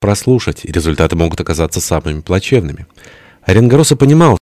прослушать, и результаты могут оказаться самыми плачевными. Оренгороса понимал,